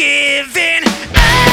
I've up.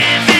Given